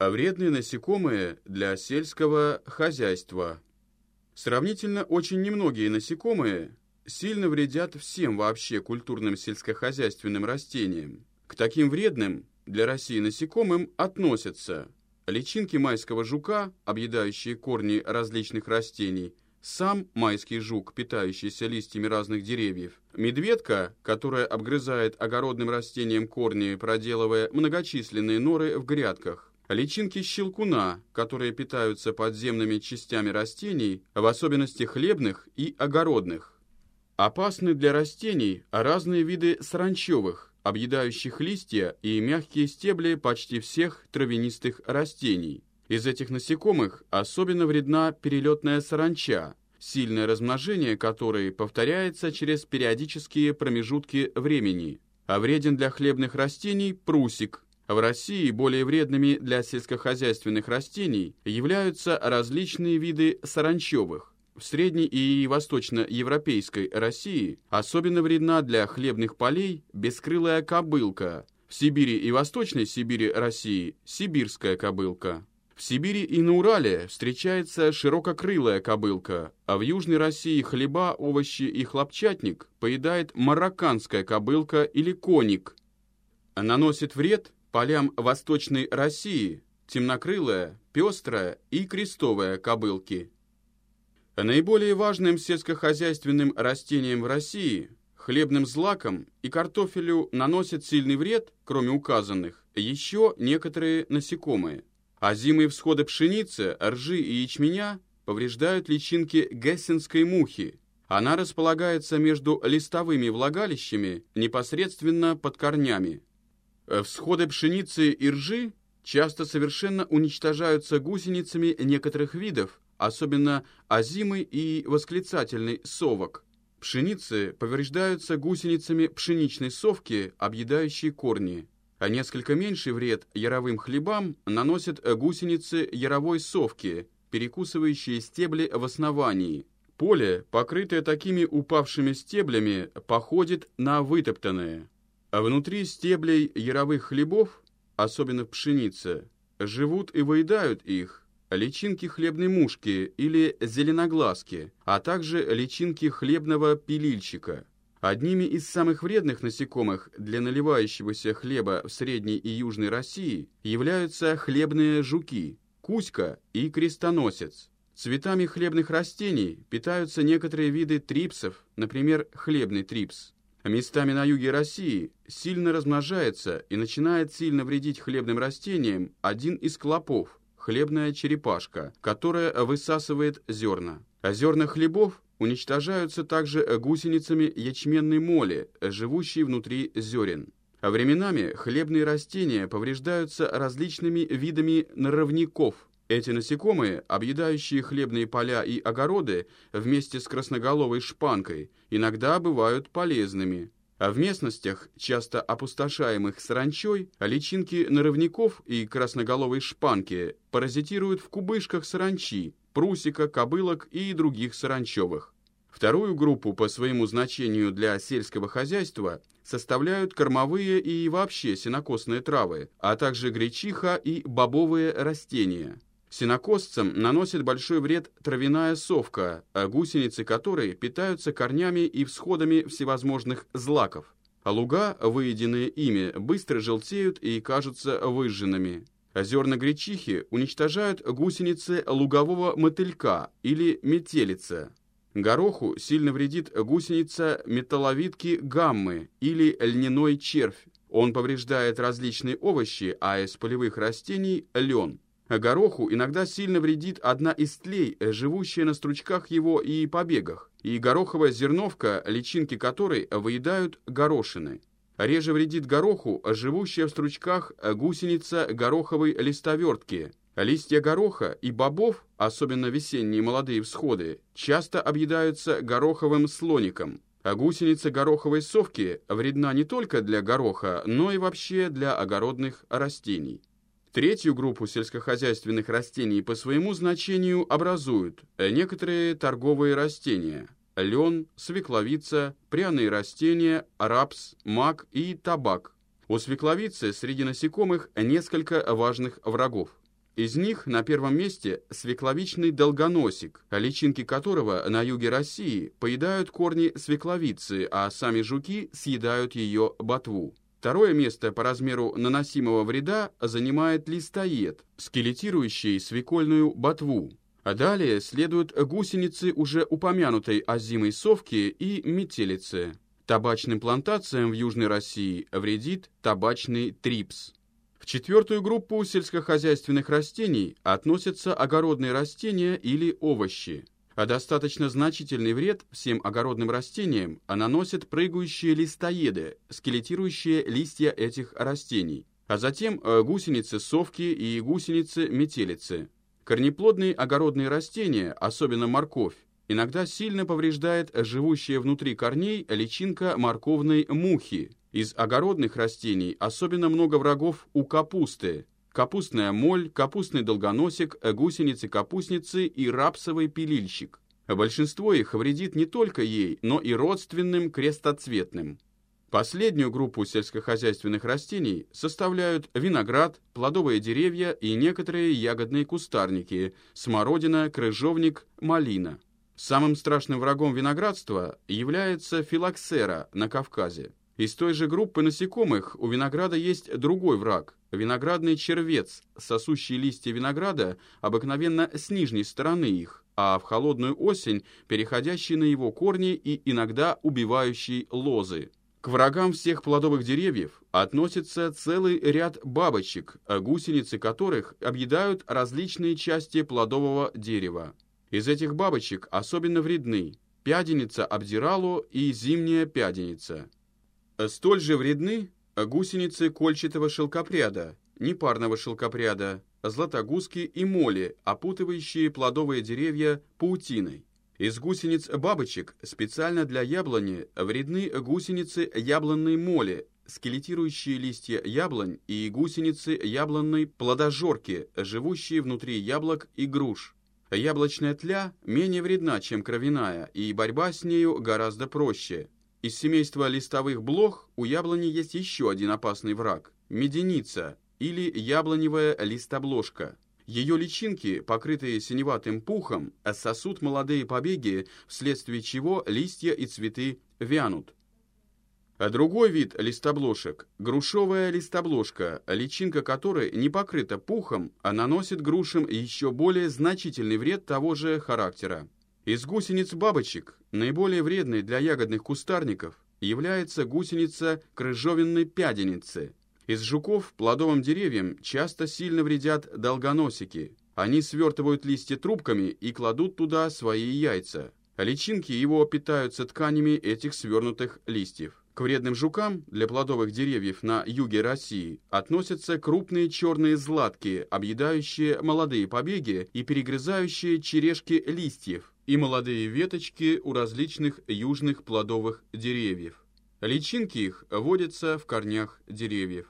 Вредные насекомые для сельского хозяйства. Сравнительно очень немногие насекомые сильно вредят всем вообще культурным сельскохозяйственным растениям. К таким вредным для России насекомым относятся личинки майского жука, объедающие корни различных растений, сам майский жук, питающийся листьями разных деревьев, медведка, которая обгрызает огородным растениям корни, проделывая многочисленные норы в грядках, личинки щелкуна, которые питаются подземными частями растений, в особенности хлебных и огородных. Опасны для растений разные виды саранчевых, объедающих листья и мягкие стебли почти всех травянистых растений. Из этих насекомых особенно вредна перелетная саранча, сильное размножение которой повторяется через периодические промежутки времени. А вреден для хлебных растений прусик. В России более вредными для сельскохозяйственных растений являются различные виды саранчевых. В средней и восточноевропейской России особенно вредна для хлебных полей бескрылая кобылка. В Сибири и Восточной Сибири России – сибирская кобылка. В Сибири и на Урале встречается ширококрылая кобылка, а в Южной России хлеба, овощи и хлопчатник поедает марокканская кобылка или коник. Наносит вред полям Восточной России темнокрылая, пестрая и крестовая кобылки. Наиболее важным сельскохозяйственным растением в России, хлебным злаком и картофелю наносят сильный вред, кроме указанных, еще некоторые насекомые – а зимые всходы пшеницы, ржи и ячменя повреждают личинки гессенской мухи. Она располагается между листовыми влагалищами непосредственно под корнями. Всходы пшеницы и ржи часто совершенно уничтожаются гусеницами некоторых видов, особенно озимый и восклицательный совок. Пшеницы повреждаются гусеницами пшеничной совки, объедающей корни а несколько меньший вред яровым хлебам наносят гусеницы яровой совки, перекусывающие стебли в основании. Поле, покрытое такими упавшими стеблями, походит на вытоптанное. А внутри стеблей яровых хлебов, особенно в пшенице, живут и выедают их личинки хлебной мушки или зеленоглазки, а также личинки хлебного пилильщика – Одними из самых вредных насекомых для наливающегося хлеба в Средней и Южной России являются хлебные жуки, куська и крестоносец. Цветами хлебных растений питаются некоторые виды трипсов, например, хлебный трипс. Местами на юге России сильно размножается и начинает сильно вредить хлебным растениям один из клопов – хлебная черепашка, которая высасывает зерна. А зерна хлебов Уничтожаются также гусеницами ячменной моли, живущей внутри зерен. А временами хлебные растения повреждаются различными видами норовников. Эти насекомые, объедающие хлебные поля и огороды вместе с красноголовой шпанкой, иногда бывают полезными. А в местностях, часто опустошаемых саранчой, личинки норовников и красноголовой шпанки паразитируют в кубышках саранчи, прусика, кобылок и других саранчевых. Вторую группу по своему значению для сельского хозяйства составляют кормовые и вообще сенокосные травы, а также гречиха и бобовые растения. Сенокосцам наносит большой вред травяная совка, а гусеницы которой питаются корнями и всходами всевозможных злаков. А луга, выеденные ими, быстро желтеют и кажутся выжженными. Зерна гречихи уничтожают гусеницы лугового мотылька или метелица. Гороху сильно вредит гусеница металловидки гаммы или льняной червь. Он повреждает различные овощи, а из полевых растений – лен. Гороху иногда сильно вредит одна из тлей, живущая на стручках его и побегах, и гороховая зерновка, личинки которой выедают горошины. Реже вредит гороху, живущая в стручках гусеница гороховой листовертки. Листья гороха и бобов, особенно весенние молодые всходы, часто объедаются гороховым слоником. А гусеница гороховой совки вредна не только для гороха, но и вообще для огородных растений. Третью группу сельскохозяйственных растений по своему значению образуют некоторые торговые растения – лен, свекловица, пряные растения, рапс, мак и табак. У свекловицы среди насекомых несколько важных врагов. Из них на первом месте свекловичный долгоносик, личинки которого на юге России поедают корни свекловицы, а сами жуки съедают ее ботву. Второе место по размеру наносимого вреда занимает листоед, скелетирующий свекольную ботву. А далее следуют гусеницы уже упомянутой озимой совки и метелицы. Табачным плантациям в Южной России вредит табачный трипс. В четвертую группу сельскохозяйственных растений относятся огородные растения или овощи. А достаточно значительный вред всем огородным растениям наносят прыгающие листоеды, скелетирующие листья этих растений, а затем э, гусеницы-совки и гусеницы-метелицы. Корнеплодные огородные растения, особенно морковь, иногда сильно повреждает живущая внутри корней личинка морковной мухи, из огородных растений особенно много врагов у капусты. Капустная моль, капустный долгоносик, гусеницы-капустницы и рапсовый пилильщик. Большинство их вредит не только ей, но и родственным крестоцветным. Последнюю группу сельскохозяйственных растений составляют виноград, плодовые деревья и некоторые ягодные кустарники, смородина, крыжовник, малина. Самым страшным врагом виноградства является филоксера на Кавказе. Из той же группы насекомых у винограда есть другой враг – виноградный червец, сосущий листья винограда обыкновенно с нижней стороны их, а в холодную осень переходящий на его корни и иногда убивающий лозы. К врагам всех плодовых деревьев относится целый ряд бабочек, гусеницы которых объедают различные части плодового дерева. Из этих бабочек особенно вредны пяденица обдиралу и зимняя пяденица – Столь же вредны гусеницы кольчатого шелкопряда, непарного шелкопряда, златогуски и моли, опутывающие плодовые деревья паутиной. Из гусениц бабочек специально для яблони вредны гусеницы яблонной моли, скелетирующие листья яблонь и гусеницы яблонной плодожорки, живущие внутри яблок и груш. Яблочная тля менее вредна, чем кровяная, и борьба с нею гораздо проще – из семейства листовых блох у яблони есть еще один опасный враг – меденица или яблоневая листобложка. Ее личинки, покрытые синеватым пухом, сосут молодые побеги, вследствие чего листья и цветы вянут. А другой вид листобложек – грушовая листобложка, личинка которой не покрыта пухом, а наносит грушам еще более значительный вред того же характера. Из гусениц бабочек наиболее вредной для ягодных кустарников является гусеница крыжовенной пяденицы. Из жуков плодовым деревьям часто сильно вредят долгоносики. Они свертывают листья трубками и кладут туда свои яйца. Личинки его питаются тканями этих свернутых листьев. К вредным жукам для плодовых деревьев на юге России относятся крупные черные златки, объедающие молодые побеги и перегрызающие черешки листьев, и молодые веточки у различных южных плодовых деревьев. Личинки их водятся в корнях деревьев.